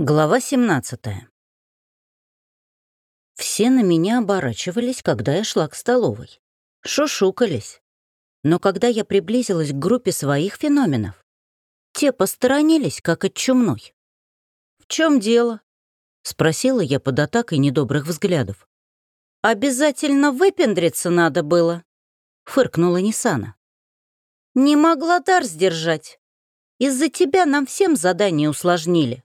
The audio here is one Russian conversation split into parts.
Глава 17 Все на меня оборачивались, когда я шла к столовой. Шушукались. Но когда я приблизилась к группе своих феноменов, те посторонились, как от чумной. «В чем дело?» — спросила я под атакой недобрых взглядов. «Обязательно выпендриться надо было», — фыркнула Нисана. «Не могла дар сдержать. Из-за тебя нам всем задание усложнили».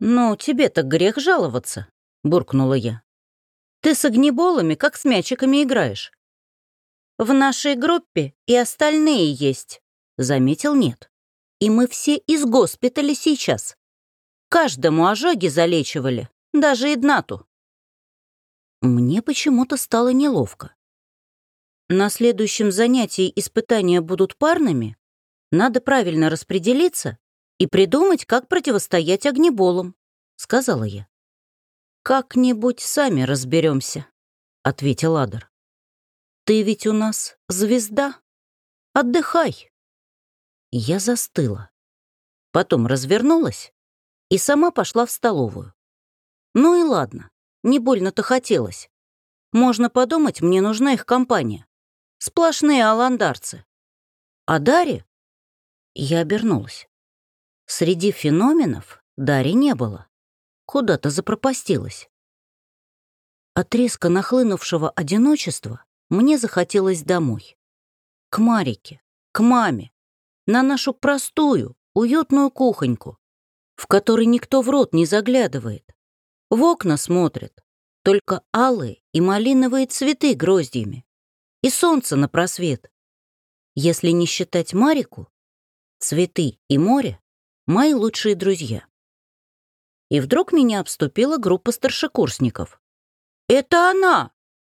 «Ну, тебе-то грех жаловаться», — буркнула я. «Ты с огнеболами, как с мячиками играешь». «В нашей группе и остальные есть», — заметил нет. «И мы все из госпиталя сейчас. Каждому ожоги залечивали, даже Иднату». Мне почему-то стало неловко. На следующем занятии испытания будут парными, надо правильно распределиться и придумать, как противостоять огнеболам», — сказала я. «Как-нибудь сами разберемся, ответил Адар. «Ты ведь у нас звезда. Отдыхай». Я застыла. Потом развернулась и сама пошла в столовую. Ну и ладно, не больно-то хотелось. Можно подумать, мне нужна их компания. Сплошные аландарцы. А Дарья? Я обернулась. Среди феноменов Дари не было. Куда-то запропастилась. От резко нахлынувшего одиночества мне захотелось домой. К Марике, к маме, на нашу простую, уютную кухоньку, в которой никто в рот не заглядывает. В окна смотрят только алые и малиновые цветы гроздьями и солнце на просвет. Если не считать Марику, цветы и море мои лучшие друзья. И вдруг меня обступила группа старшекурсников. «Это она!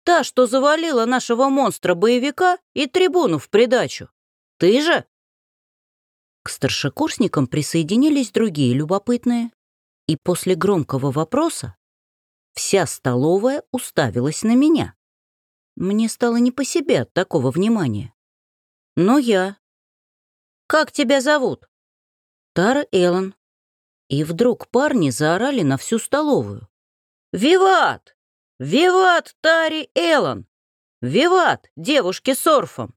Та, что завалила нашего монстра-боевика и трибуну в придачу! Ты же?» К старшекурсникам присоединились другие любопытные, и после громкого вопроса вся столовая уставилась на меня. Мне стало не по себе от такого внимания. Но я... «Как тебя зовут?» Тара Эллен. И вдруг парни заорали на всю столовую. «Виват! Виват Тари Эллен! Виват девушке с орфом!»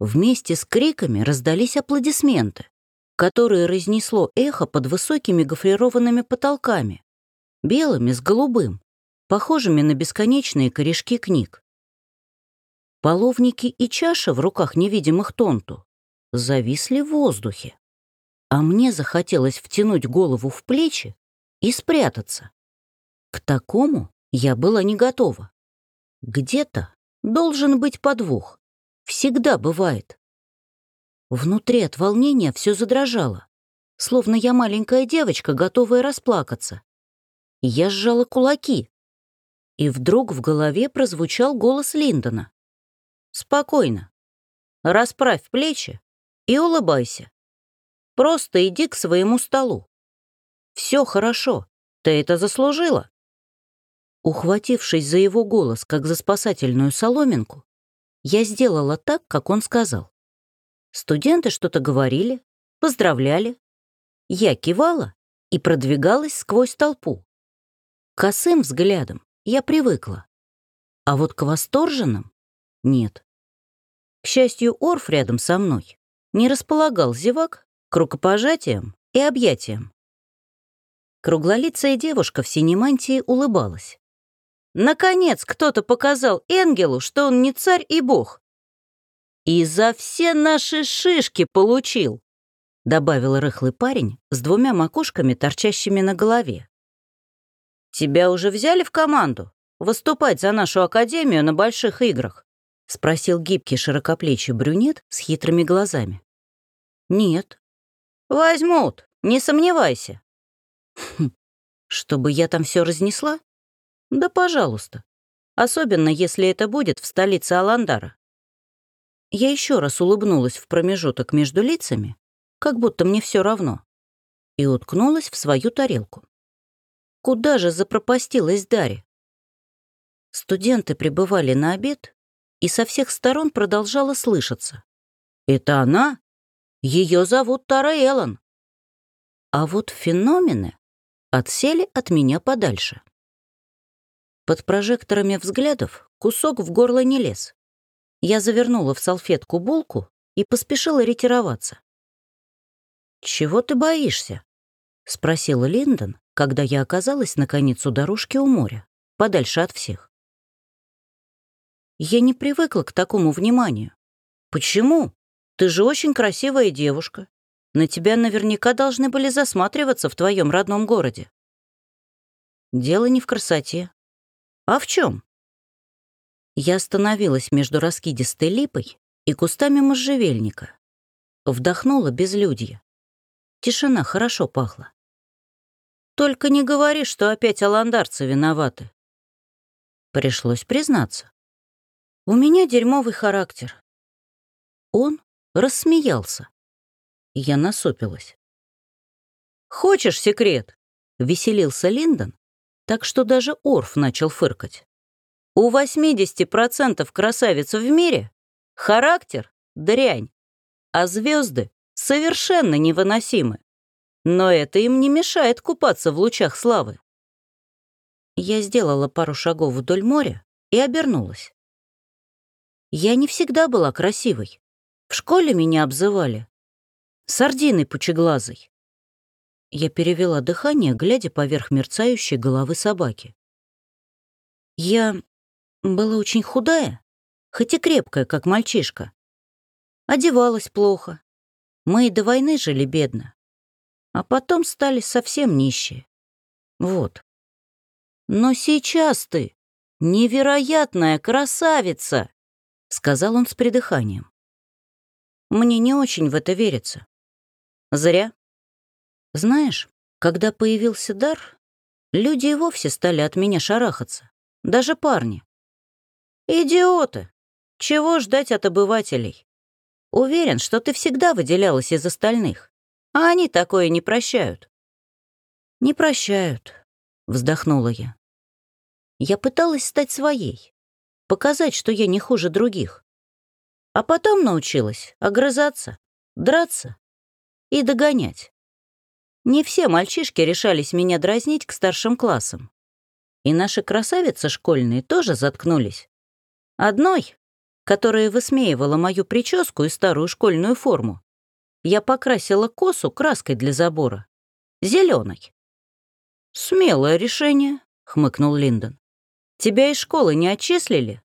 Вместе с криками раздались аплодисменты, которые разнесло эхо под высокими гофрированными потолками, белыми с голубым, похожими на бесконечные корешки книг. Половники и чаши в руках невидимых тонту зависли в воздухе а мне захотелось втянуть голову в плечи и спрятаться. К такому я была не готова. Где-то должен быть подвох. Всегда бывает. Внутри от волнения все задрожало, словно я маленькая девочка, готовая расплакаться. Я сжала кулаки. И вдруг в голове прозвучал голос Линдона. «Спокойно. Расправь плечи и улыбайся. Просто иди к своему столу. Все хорошо, ты это заслужила. Ухватившись за его голос, как за спасательную соломинку, я сделала так, как он сказал. Студенты что-то говорили, поздравляли. Я кивала и продвигалась сквозь толпу. косым взглядом я привыкла, а вот к восторженным — нет. К счастью, Орф рядом со мной не располагал зевак к рукопожатиям и объятиям. Круглолицая девушка в синей мантии улыбалась. Наконец кто-то показал Энгелу, что он не царь и бог. «И за все наши шишки получил», — добавил рыхлый парень с двумя макушками, торчащими на голове. «Тебя уже взяли в команду? Выступать за нашу академию на больших играх?» — спросил гибкий широкоплечий брюнет с хитрыми глазами. «Нет», Возьмут, не сомневайся. Хм, чтобы я там все разнесла? Да, пожалуйста. Особенно, если это будет в столице Аландара. Я еще раз улыбнулась в промежуток между лицами, как будто мне все равно, и уткнулась в свою тарелку. Куда же запропастилась Дарья? Студенты пребывали на обед, и со всех сторон продолжало слышаться. «Это она? Ее зовут Тара Эллен. А вот феномены отсели от меня подальше. Под прожекторами взглядов кусок в горло не лез. Я завернула в салфетку булку и поспешила ретироваться. «Чего ты боишься?» — спросила Линдон, когда я оказалась наконец у дорожки у моря, подальше от всех. Я не привыкла к такому вниманию. Почему? Ты же очень красивая девушка. На тебя наверняка должны были засматриваться в твоем родном городе. Дело не в красоте. А в чем? Я остановилась между раскидистой липой и кустами можжевельника. Вдохнула безлюдье. Тишина хорошо пахла. Только не говори, что опять аландарцы виноваты. Пришлось признаться. У меня дерьмовый характер. Он рассмеялся. Я насупилась. «Хочешь секрет?» — веселился Линдон, так что даже Орф начал фыркать. «У 80% красавиц в мире характер — дрянь, а звезды совершенно невыносимы. Но это им не мешает купаться в лучах славы». Я сделала пару шагов вдоль моря и обернулась. Я не всегда была красивой. В школе меня обзывали. Сардиной пучеглазой. Я перевела дыхание, глядя поверх мерцающей головы собаки. Я была очень худая, хоть и крепкая, как мальчишка. Одевалась плохо. Мы и до войны жили бедно. А потом стали совсем нищие. Вот. Но сейчас ты невероятная красавица! сказал он с придыханием. Мне не очень в это верится. Зря. Знаешь, когда появился дар, люди и вовсе стали от меня шарахаться. Даже парни. Идиоты! Чего ждать от обывателей? Уверен, что ты всегда выделялась из остальных, а они такое не прощают. Не прощают, вздохнула я. Я пыталась стать своей, показать, что я не хуже других. А потом научилась огрызаться, драться и догонять. Не все мальчишки решались меня дразнить к старшим классам. И наши красавицы школьные тоже заткнулись. Одной, которая высмеивала мою прическу и старую школьную форму, я покрасила косу краской для забора. зеленой. «Смелое решение», — хмыкнул Линдон. Тебя из школы не отчислили?»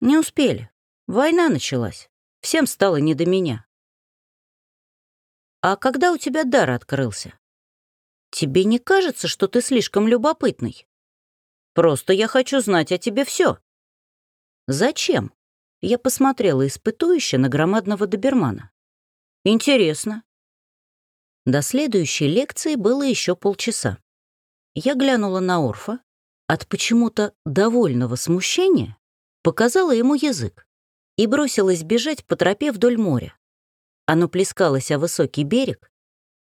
«Не успели. Война началась. Всем стало не до меня». «А когда у тебя дар открылся? Тебе не кажется, что ты слишком любопытный? Просто я хочу знать о тебе все. «Зачем?» Я посмотрела испытующе на громадного добермана. «Интересно». До следующей лекции было еще полчаса. Я глянула на Орфа, от почему-то довольного смущения показала ему язык и бросилась бежать по тропе вдоль моря. Оно плескалось о высокий берег,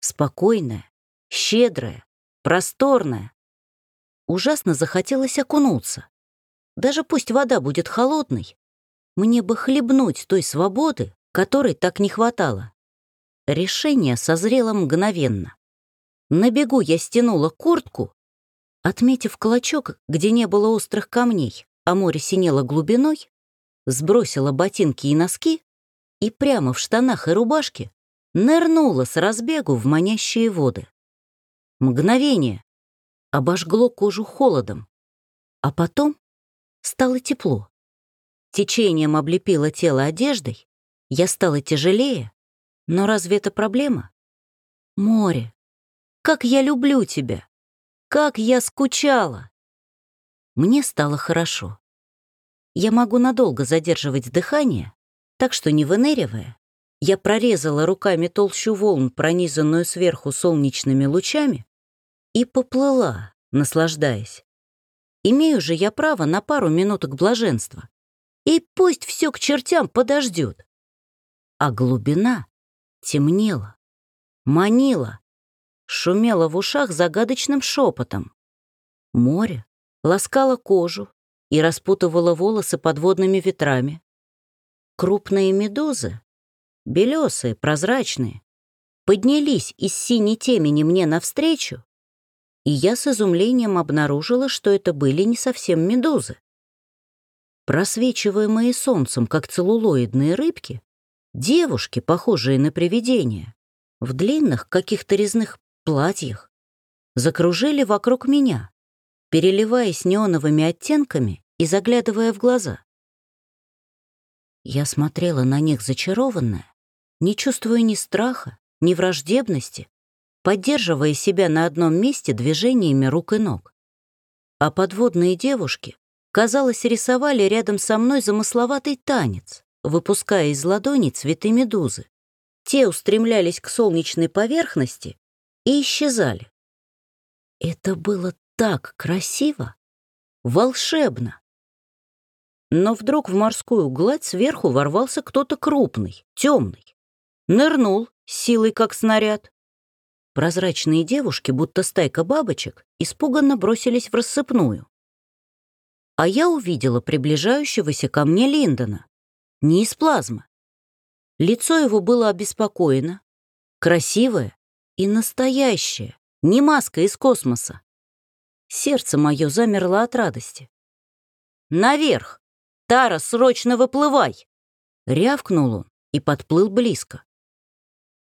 спокойное, щедрое, просторное. Ужасно захотелось окунуться. Даже пусть вода будет холодной, мне бы хлебнуть той свободы, которой так не хватало. Решение созрело мгновенно. На бегу я стянула куртку Отметив клочок, где не было острых камней, а море синело глубиной, сбросила ботинки и носки и прямо в штанах и рубашке нырнула с разбегу в манящие воды. Мгновение обожгло кожу холодом, а потом стало тепло. Течением облепило тело одеждой, я стала тяжелее, но разве это проблема? Море, как я люблю тебя! Как я скучала! Мне стало хорошо. Я могу надолго задерживать дыхание, так что, не выныривая, я прорезала руками толщу волн, пронизанную сверху солнечными лучами, и поплыла, наслаждаясь. Имею же я право на пару минуток блаженства. И пусть все к чертям подождет. А глубина темнела, манила, шумело в ушах загадочным шепотом. Море ласкало кожу и распутывало волосы подводными ветрами. Крупные медузы, белесые, прозрачные, поднялись из синей темени мне навстречу и я с изумлением обнаружила, что это были не совсем медузы. Просвечиваемые солнцем, как целлулоидные рыбки, девушки, похожие на привидения, в длинных каких-то резных платьях, закружили вокруг меня, переливаясь неоновыми оттенками и заглядывая в глаза. Я смотрела на них зачарованная, не чувствуя ни страха, ни враждебности, поддерживая себя на одном месте движениями рук и ног. А подводные девушки, казалось, рисовали рядом со мной замысловатый танец, выпуская из ладони цветы медузы. Те устремлялись к солнечной поверхности и исчезали. Это было так красиво, волшебно. Но вдруг в морскую гладь сверху ворвался кто-то крупный, темный. Нырнул, силой как снаряд. Прозрачные девушки, будто стайка бабочек, испуганно бросились в рассыпную. А я увидела приближающегося ко мне Линдона. Не из плазмы. Лицо его было обеспокоено, красивое и настоящее, не маска из космоса. Сердце мое замерло от радости. «Наверх! Тара, срочно выплывай!» Рявкнул он и подплыл близко.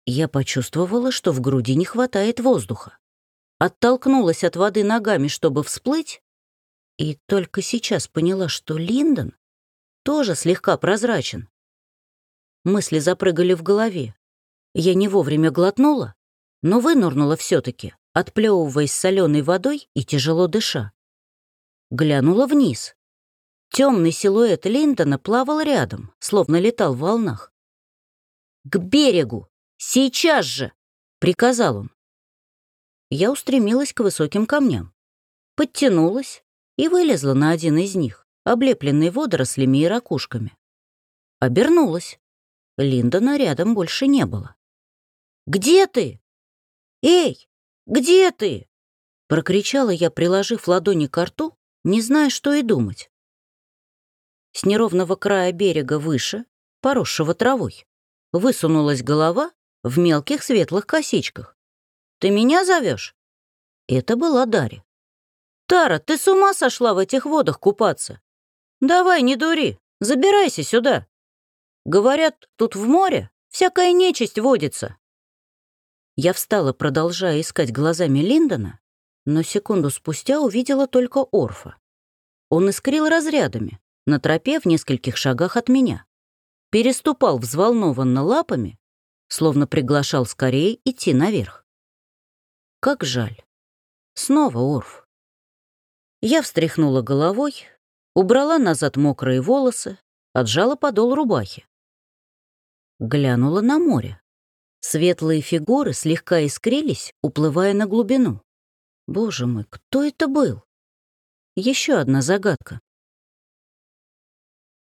Я почувствовала, что в груди не хватает воздуха. Оттолкнулась от воды ногами, чтобы всплыть, и только сейчас поняла, что Линдон тоже слегка прозрачен. Мысли запрыгали в голове. Я не вовремя глотнула, но вынурнула все таки отплевываясь соленой водой и тяжело дыша. Глянула вниз. Темный силуэт Линдона плавал рядом, словно летал в волнах. «К берегу!» «Сейчас же!» — приказал он. Я устремилась к высоким камням, подтянулась и вылезла на один из них, облепленный водорослями и ракушками. Обернулась. Линдона рядом больше не было. «Где ты? Эй, где ты?» Прокричала я, приложив ладони к рту, не зная, что и думать. С неровного края берега выше, поросшего травой, высунулась голова в мелких светлых косичках. «Ты меня зовешь? Это была Дарья. «Тара, ты с ума сошла в этих водах купаться? Давай, не дури, забирайся сюда. Говорят, тут в море всякая нечисть водится». Я встала, продолжая искать глазами Линдона, но секунду спустя увидела только Орфа. Он искрил разрядами, на тропе в нескольких шагах от меня. Переступал взволнованно лапами словно приглашал скорее идти наверх. Как жаль. Снова Орф. Я встряхнула головой, убрала назад мокрые волосы, отжала подол рубахи. Глянула на море. Светлые фигуры слегка искрились, уплывая на глубину. Боже мой, кто это был? Еще одна загадка.